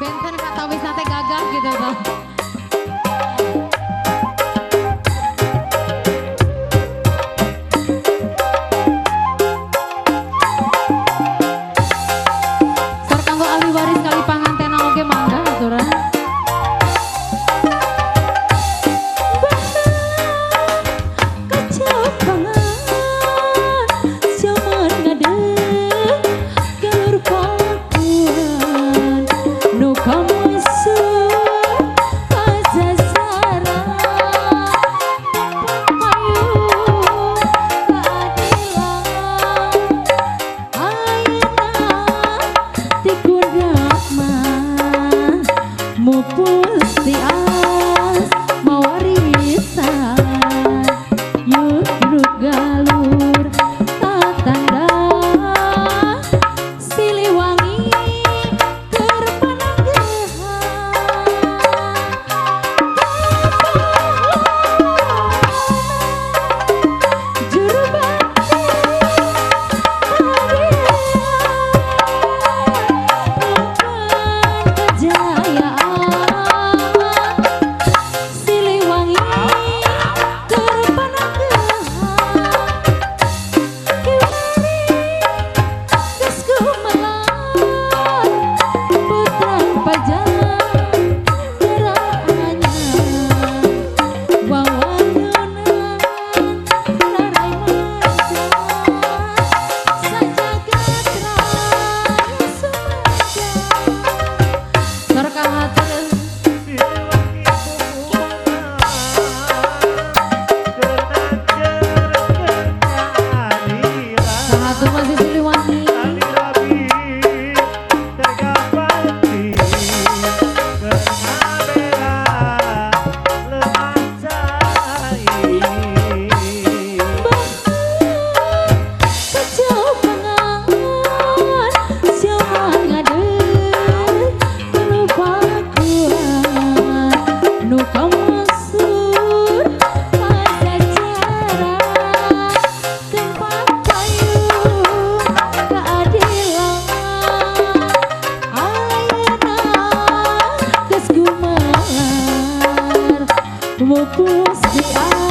Benten kata wisata gagah gitu tuh. pupus di atas